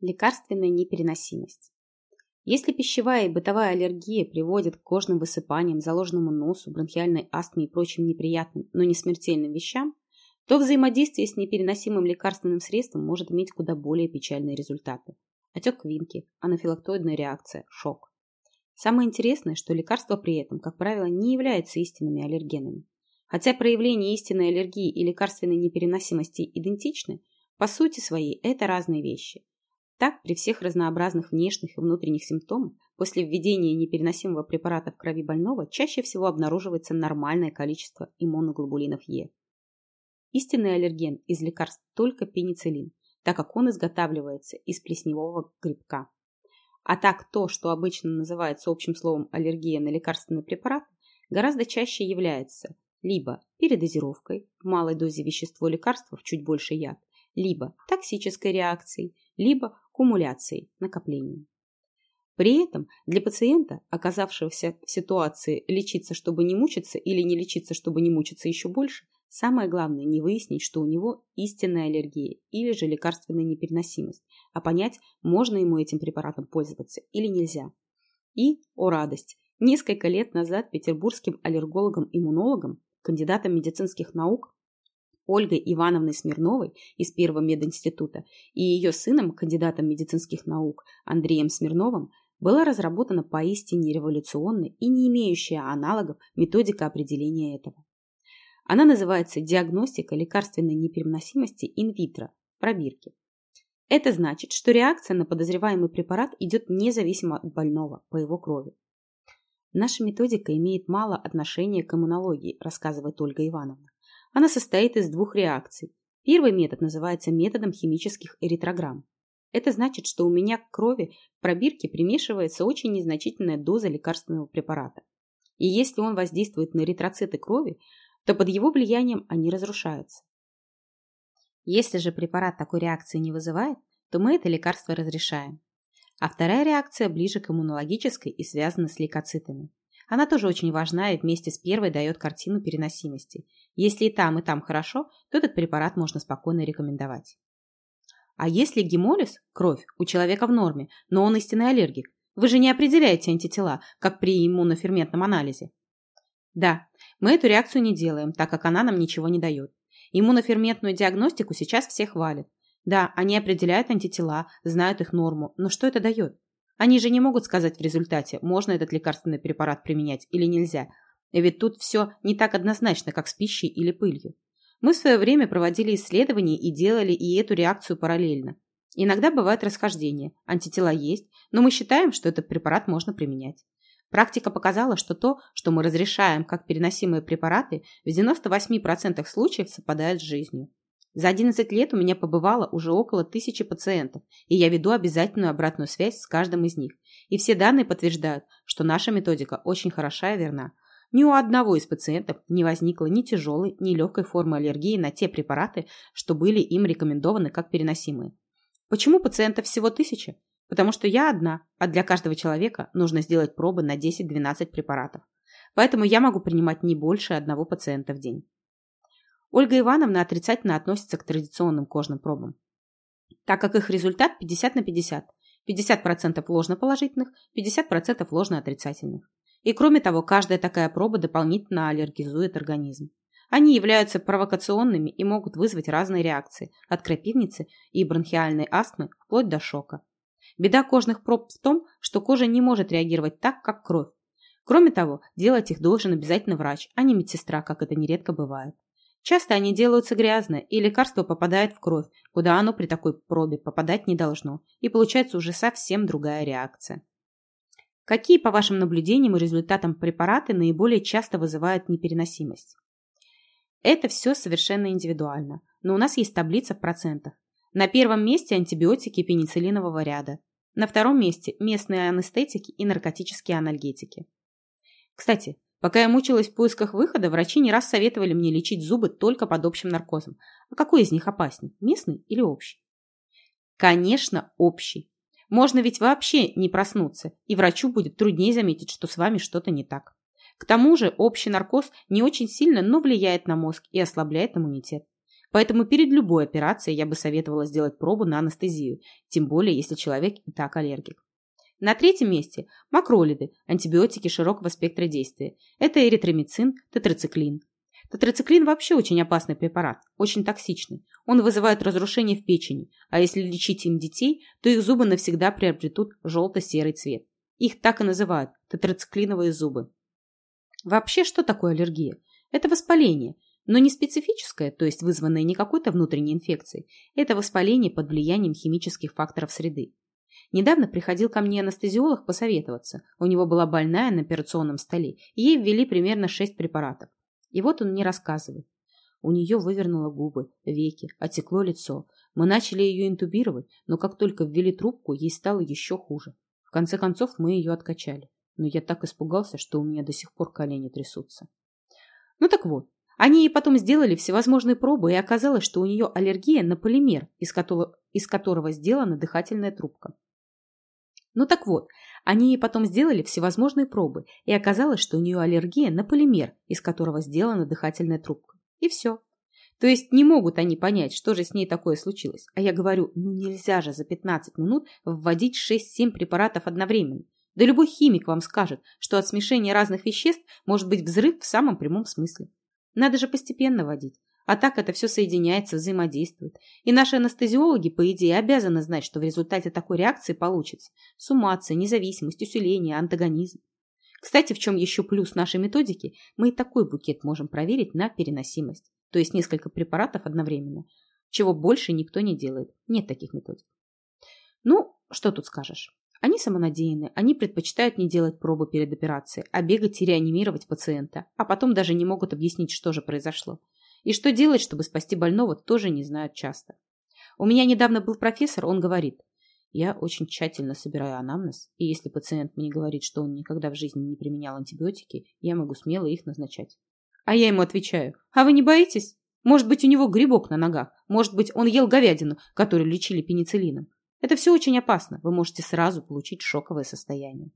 Лекарственная непереносимость. Если пищевая и бытовая аллергия приводят к кожным высыпаниям, заложенному носу, бронхиальной астме и прочим неприятным, но не смертельным вещам, то взаимодействие с непереносимым лекарственным средством может иметь куда более печальные результаты. Отек квинки, анафилактоидная реакция, шок. Самое интересное, что лекарства при этом, как правило, не являются истинными аллергенами. Хотя проявления истинной аллергии и лекарственной непереносимости идентичны, по сути своей это разные вещи. Так, при всех разнообразных внешних и внутренних симптомах, после введения непереносимого препарата в крови больного чаще всего обнаруживается нормальное количество иммуноглобулинов Е. Истинный аллерген из лекарств только пенициллин, так как он изготавливается из плесневого грибка. А так то, что обычно называется общим словом аллергия на лекарственный препарат, гораздо чаще является либо передозировкой, в малой дозе вещество лекарства в чуть больше яд, либо токсической реакцией, либо кумуляцией, накоплением. При этом для пациента, оказавшегося в ситуации лечиться, чтобы не мучиться, или не лечиться, чтобы не мучиться еще больше, самое главное не выяснить, что у него истинная аллергия или же лекарственная непереносимость, а понять, можно ему этим препаратом пользоваться или нельзя. И, о радость, несколько лет назад петербургским аллергологом-иммунологом, кандидатом медицинских наук Ольгой Ивановной Смирновой из Первого мединститута и ее сыном, кандидатом медицинских наук Андреем Смирновым, была разработана поистине революционная и не имеющая аналогов методика определения этого. Она называется диагностика лекарственной непереносимости инвитро, пробирки. Это значит, что реакция на подозреваемый препарат идет независимо от больного по его крови. Наша методика имеет мало отношения к иммунологии, рассказывает Ольга Ивановна. Она состоит из двух реакций. Первый метод называется методом химических эритрограмм. Это значит, что у меня к крови в пробирке примешивается очень незначительная доза лекарственного препарата. И если он воздействует на эритроциты крови, то под его влиянием они разрушаются. Если же препарат такой реакции не вызывает, то мы это лекарство разрешаем. А вторая реакция ближе к иммунологической и связана с лейкоцитами. Она тоже очень важна и вместе с первой дает картину переносимости. Если и там, и там хорошо, то этот препарат можно спокойно рекомендовать. А если гемолиз, кровь, у человека в норме, но он истинный аллергик, вы же не определяете антитела, как при иммуноферментном анализе. Да, мы эту реакцию не делаем, так как она нам ничего не дает. Иммуноферментную диагностику сейчас все хвалят. Да, они определяют антитела, знают их норму, но что это дает? Они же не могут сказать в результате, можно этот лекарственный препарат применять или нельзя. Ведь тут все не так однозначно, как с пищей или пылью. Мы в свое время проводили исследования и делали и эту реакцию параллельно. Иногда бывают расхождения, антитела есть, но мы считаем, что этот препарат можно применять. Практика показала, что то, что мы разрешаем как переносимые препараты, в 98% случаев совпадает с жизнью. За 11 лет у меня побывало уже около тысячи пациентов, и я веду обязательную обратную связь с каждым из них. И все данные подтверждают, что наша методика очень хороша и верна. Ни у одного из пациентов не возникло ни тяжелой, ни легкой формы аллергии на те препараты, что были им рекомендованы как переносимые. Почему пациентов всего тысяча? Потому что я одна, а для каждого человека нужно сделать пробы на 10-12 препаратов. Поэтому я могу принимать не больше одного пациента в день. Ольга Ивановна отрицательно относится к традиционным кожным пробам, так как их результат 50 на 50. 50% ложноположительных, 50% ложноотрицательных. И кроме того, каждая такая проба дополнительно аллергизует организм. Они являются провокационными и могут вызвать разные реакции, от крапивницы и бронхиальной астмы вплоть до шока. Беда кожных проб в том, что кожа не может реагировать так, как кровь. Кроме того, делать их должен обязательно врач, а не медсестра, как это нередко бывает. Часто они делаются грязно, и лекарство попадает в кровь, куда оно при такой пробе попадать не должно, и получается уже совсем другая реакция. Какие, по вашим наблюдениям и результатам препараты наиболее часто вызывают непереносимость? Это все совершенно индивидуально, но у нас есть таблица в процентах. На первом месте антибиотики пенициллинового ряда. На втором месте местные анестетики и наркотические анальгетики. Кстати, Пока я мучилась в поисках выхода, врачи не раз советовали мне лечить зубы только под общим наркозом. А какой из них опаснее, местный или общий? Конечно, общий. Можно ведь вообще не проснуться, и врачу будет труднее заметить, что с вами что-то не так. К тому же общий наркоз не очень сильно, но влияет на мозг и ослабляет иммунитет. Поэтому перед любой операцией я бы советовала сделать пробу на анестезию, тем более если человек и так аллергик. На третьем месте – макролиды, антибиотики широкого спектра действия. Это эритромицин, тетрациклин. Тетрациклин вообще очень опасный препарат, очень токсичный. Он вызывает разрушение в печени, а если лечить им детей, то их зубы навсегда приобретут желто-серый цвет. Их так и называют – тетрациклиновые зубы. Вообще, что такое аллергия? Это воспаление, но не специфическое, то есть вызванное не какой-то внутренней инфекцией. Это воспаление под влиянием химических факторов среды. Недавно приходил ко мне анестезиолог посоветоваться. У него была больная на операционном столе, и ей ввели примерно 6 препаратов. И вот он мне рассказывает. У нее вывернуло губы, веки, отекло лицо. Мы начали ее интубировать, но как только ввели трубку, ей стало еще хуже. В конце концов, мы ее откачали. Но я так испугался, что у меня до сих пор колени трясутся. Ну так вот, они ей потом сделали всевозможные пробы, и оказалось, что у нее аллергия на полимер, из которого, из которого сделана дыхательная трубка. Ну так вот, они ей потом сделали всевозможные пробы, и оказалось, что у нее аллергия на полимер, из которого сделана дыхательная трубка. И все. То есть не могут они понять, что же с ней такое случилось. А я говорю, ну нельзя же за 15 минут вводить 6-7 препаратов одновременно. Да любой химик вам скажет, что от смешения разных веществ может быть взрыв в самом прямом смысле. Надо же постепенно вводить. А так это все соединяется, взаимодействует. И наши анестезиологи, по идее, обязаны знать, что в результате такой реакции получится суммация, независимость, усиление, антагонизм. Кстати, в чем еще плюс нашей методики, мы и такой букет можем проверить на переносимость. То есть несколько препаратов одновременно. Чего больше никто не делает. Нет таких методик. Ну, что тут скажешь. Они самонадеянны, они предпочитают не делать пробы перед операцией, а бегать и реанимировать пациента, а потом даже не могут объяснить, что же произошло. И что делать, чтобы спасти больного, тоже не знают часто. У меня недавно был профессор, он говорит, я очень тщательно собираю анамнез, и если пациент мне говорит, что он никогда в жизни не применял антибиотики, я могу смело их назначать. А я ему отвечаю, а вы не боитесь? Может быть, у него грибок на ногах, может быть, он ел говядину, которую лечили пенициллином. Это все очень опасно, вы можете сразу получить шоковое состояние.